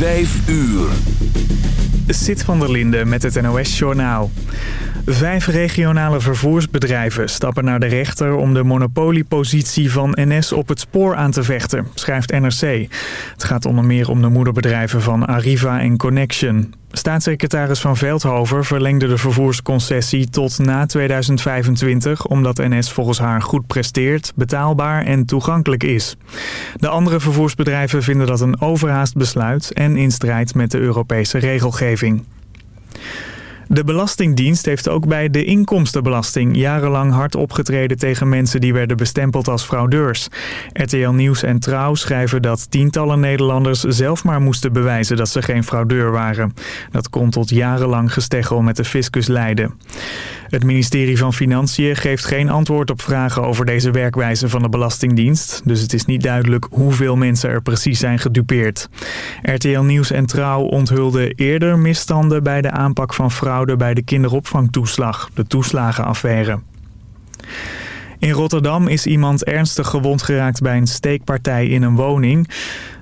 Vijf uur. Zit van der Linde met het NOS-journaal. Vijf regionale vervoersbedrijven stappen naar de rechter om de monopoliepositie van NS op het spoor aan te vechten, schrijft NRC. Het gaat onder meer om de moederbedrijven van Arriva en Connection. Staatssecretaris Van Veldhoven verlengde de vervoersconcessie tot na 2025... omdat NS volgens haar goed presteert, betaalbaar en toegankelijk is. De andere vervoersbedrijven vinden dat een overhaast besluit... en in strijd met de Europese regelgeving. De Belastingdienst heeft ook bij de inkomstenbelasting jarenlang hard opgetreden tegen mensen die werden bestempeld als fraudeurs. RTL Nieuws en Trouw schrijven dat tientallen Nederlanders zelf maar moesten bewijzen dat ze geen fraudeur waren. Dat kon tot jarenlang gesteggel met de fiscus leiden. Het ministerie van Financiën geeft geen antwoord op vragen over deze werkwijze van de Belastingdienst. Dus het is niet duidelijk hoeveel mensen er precies zijn gedupeerd. RTL Nieuws en Trouw onthulden eerder misstanden bij de aanpak van fraude bij de kinderopvangtoeslag, de toeslagenaffaire. In Rotterdam is iemand ernstig gewond geraakt bij een steekpartij in een woning.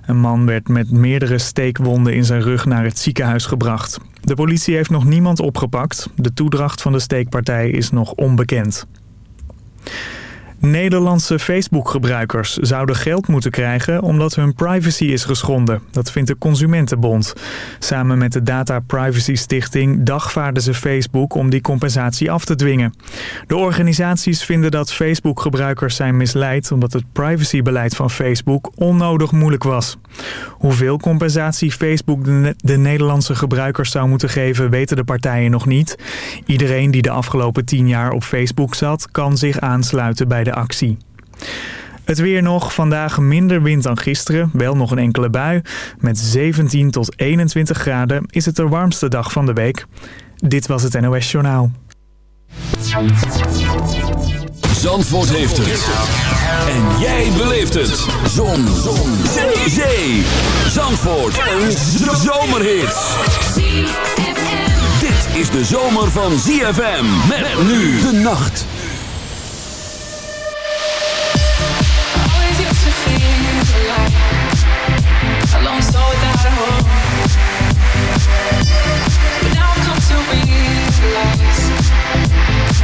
Een man werd met meerdere steekwonden in zijn rug naar het ziekenhuis gebracht. De politie heeft nog niemand opgepakt. De toedracht van de steekpartij is nog onbekend. Nederlandse Facebook-gebruikers zouden geld moeten krijgen omdat hun privacy is geschonden. Dat vindt de Consumentenbond. Samen met de Data Privacy Stichting dagvaarden ze Facebook om die compensatie af te dwingen. De organisaties vinden dat Facebook-gebruikers zijn misleid omdat het privacybeleid van Facebook onnodig moeilijk was. Hoeveel compensatie Facebook de, de Nederlandse gebruikers zou moeten geven weten de partijen nog niet. Iedereen die de afgelopen tien jaar op Facebook zat kan zich aansluiten bij de actie. Het weer nog. Vandaag minder wind dan gisteren. Wel nog een enkele bui. Met 17 tot 21 graden is het de warmste dag van de week. Dit was het NOS Journaal. Zandvoort heeft het. En jij beleeft het. Zon. Zon. Zee. Zee. Zandvoort. Een zomerhit. Dit is de zomer van ZFM. Met nu de nacht.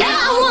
I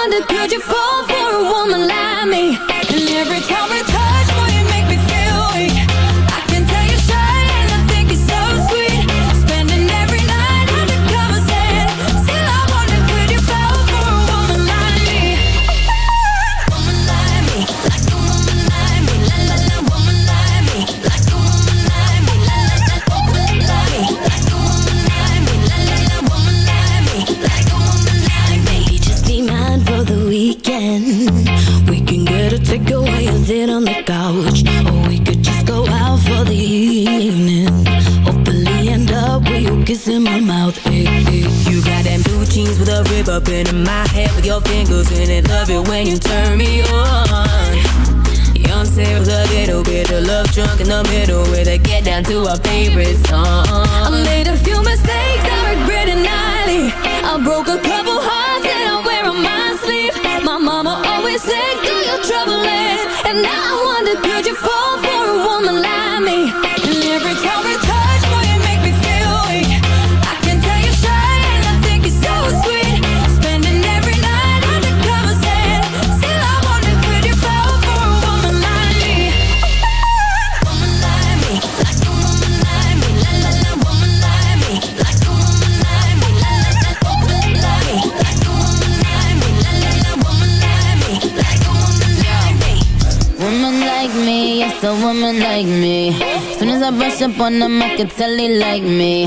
up on them, I can tell they like me.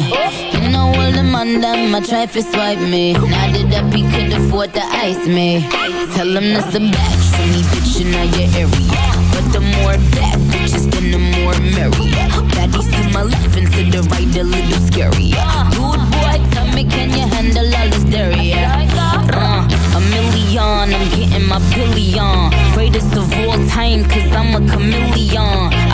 You know all the man them, I try to swipe me. Now that he could afford to ice me. Tell him that's the batch for me, bitch, in your area. But the more bad bitches, then the more merrier. Baddies to my left and to the right, a little scarier. Good boy, tell me, can you handle all this dairy? Uh, a million, I'm getting my billion. Greatest of all time, cause I'm a chameleon.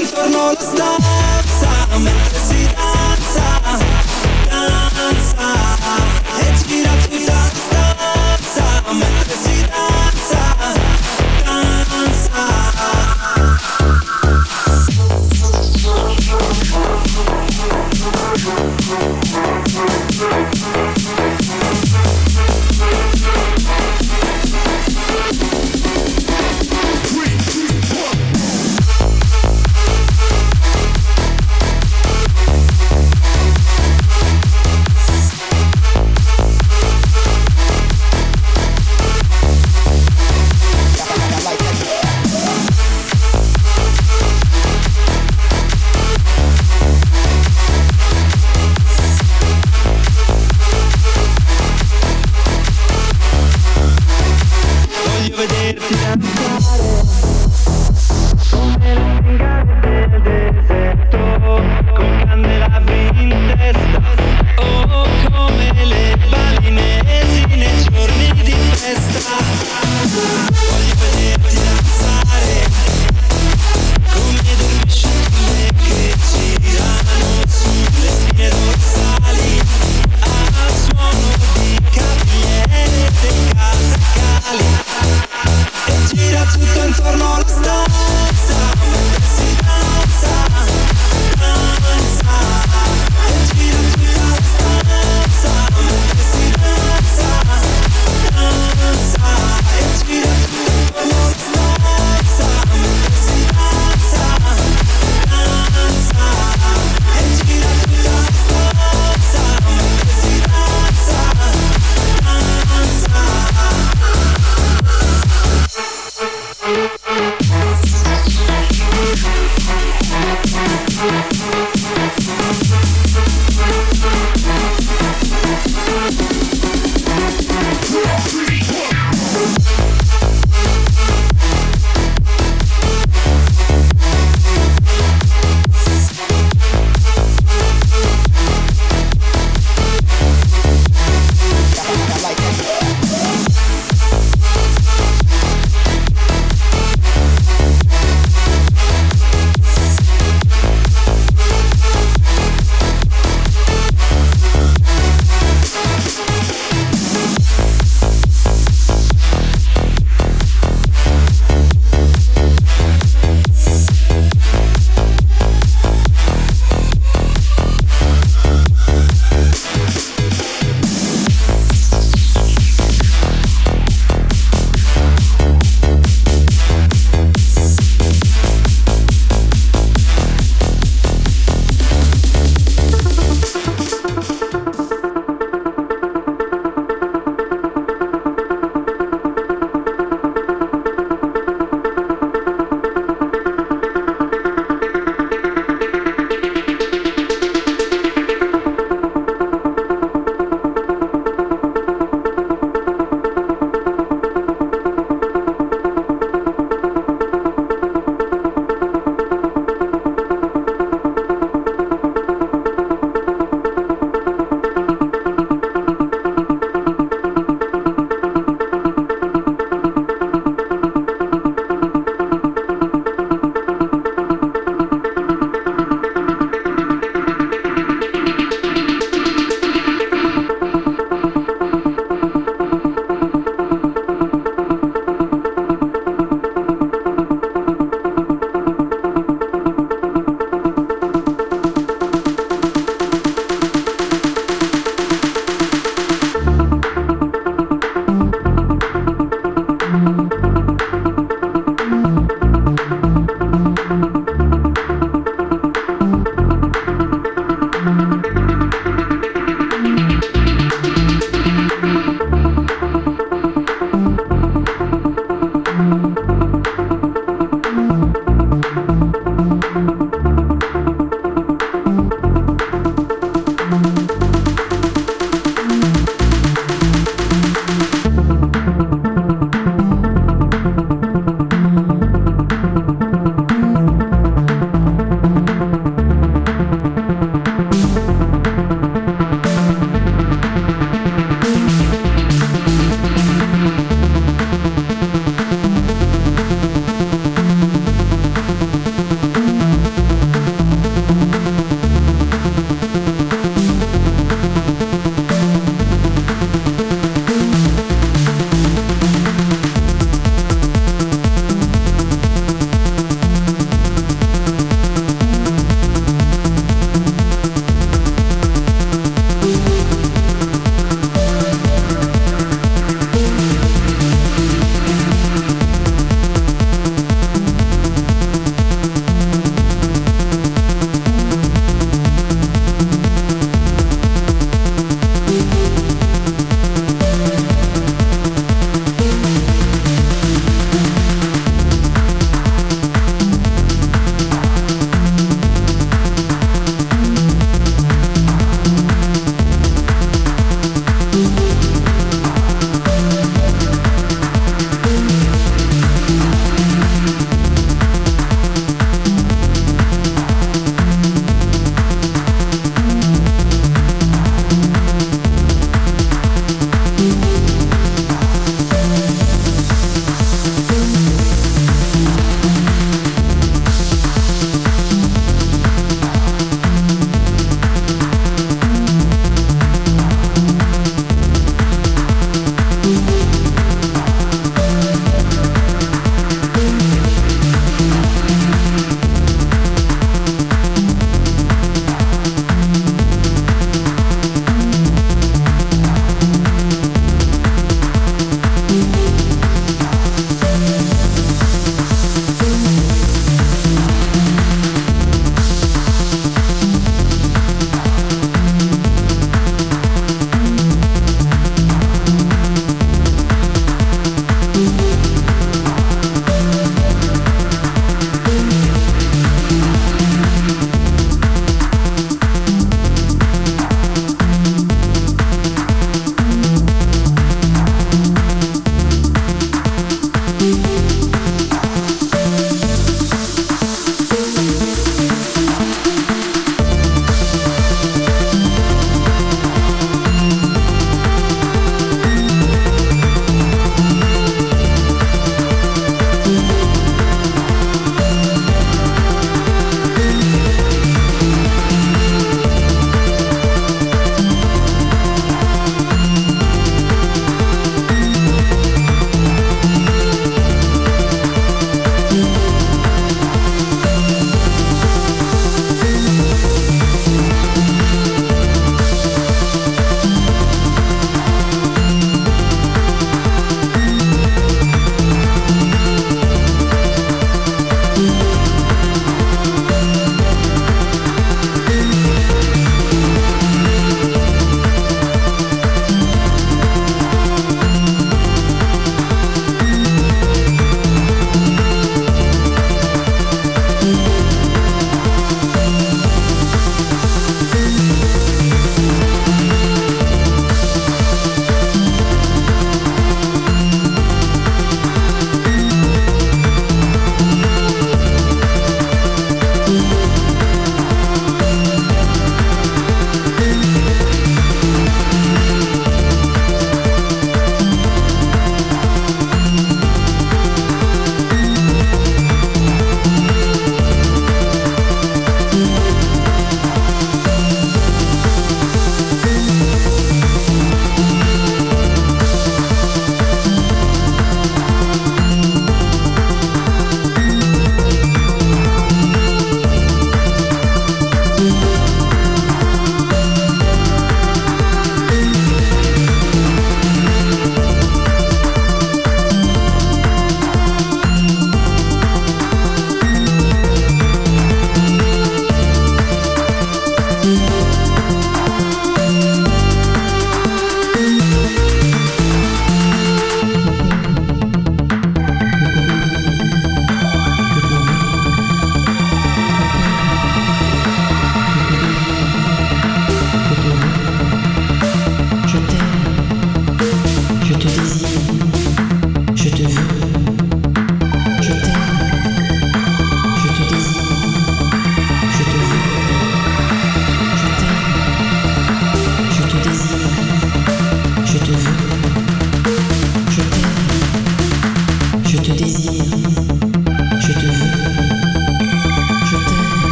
intorno alla stanza Mettersi danza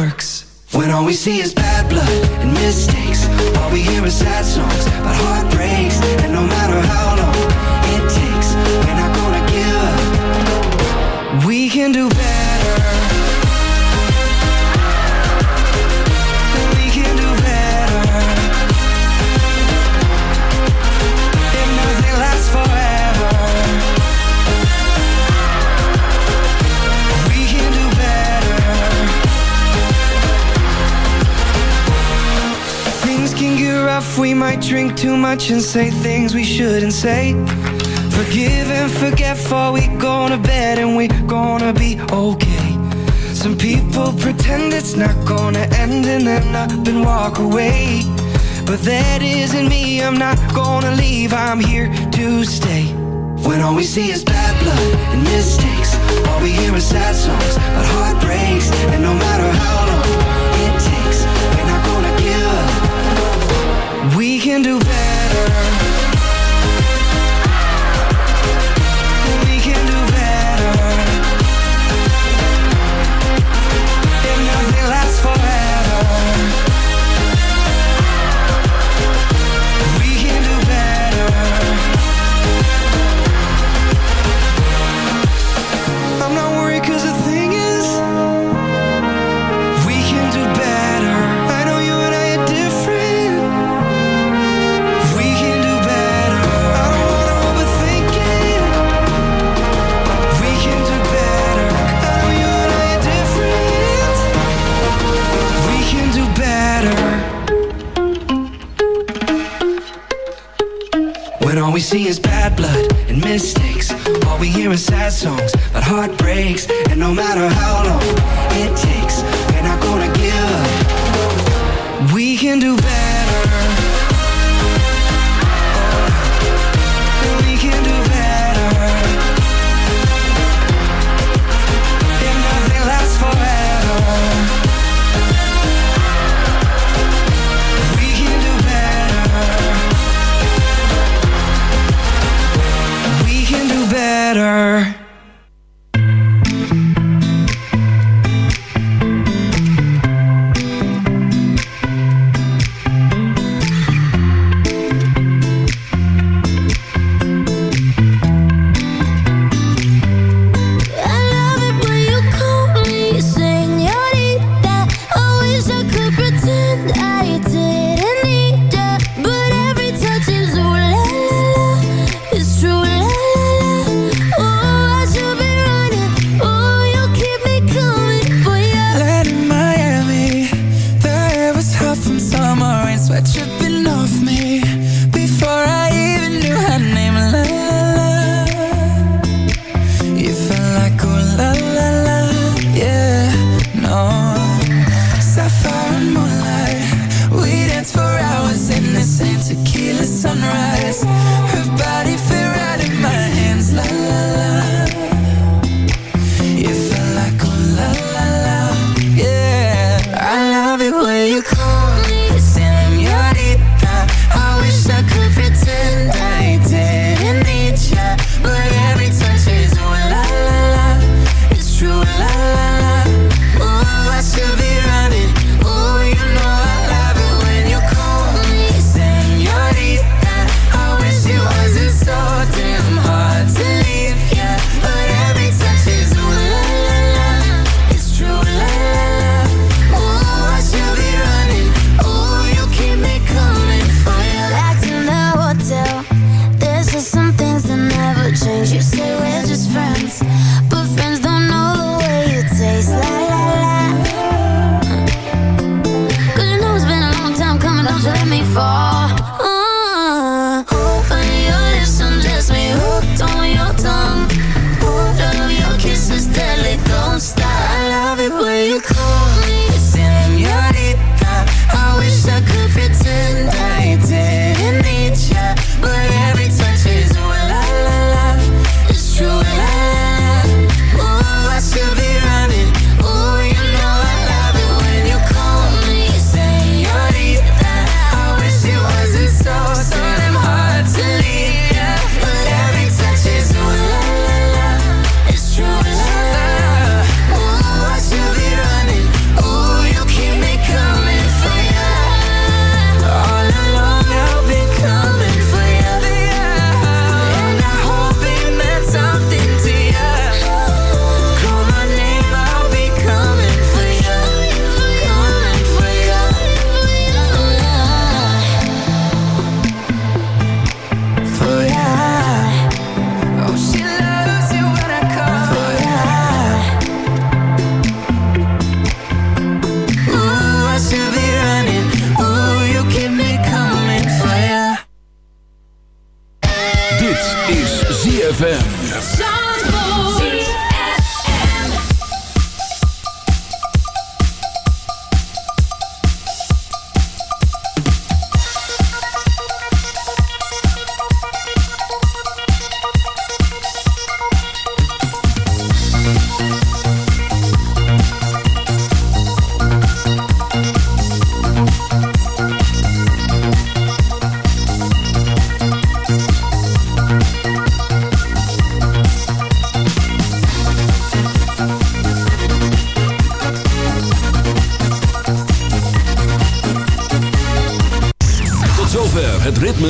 works. When all we see is bad blood and mistakes, all we hear is sad conversation, say things we shouldn't say. Forgive and forget, for we going to bed and we gonna be okay. Some people pretend it's not gonna end and then up and walk away. But that isn't me, I'm not gonna leave, I'm here to stay. When all we see is bad blood and mistakes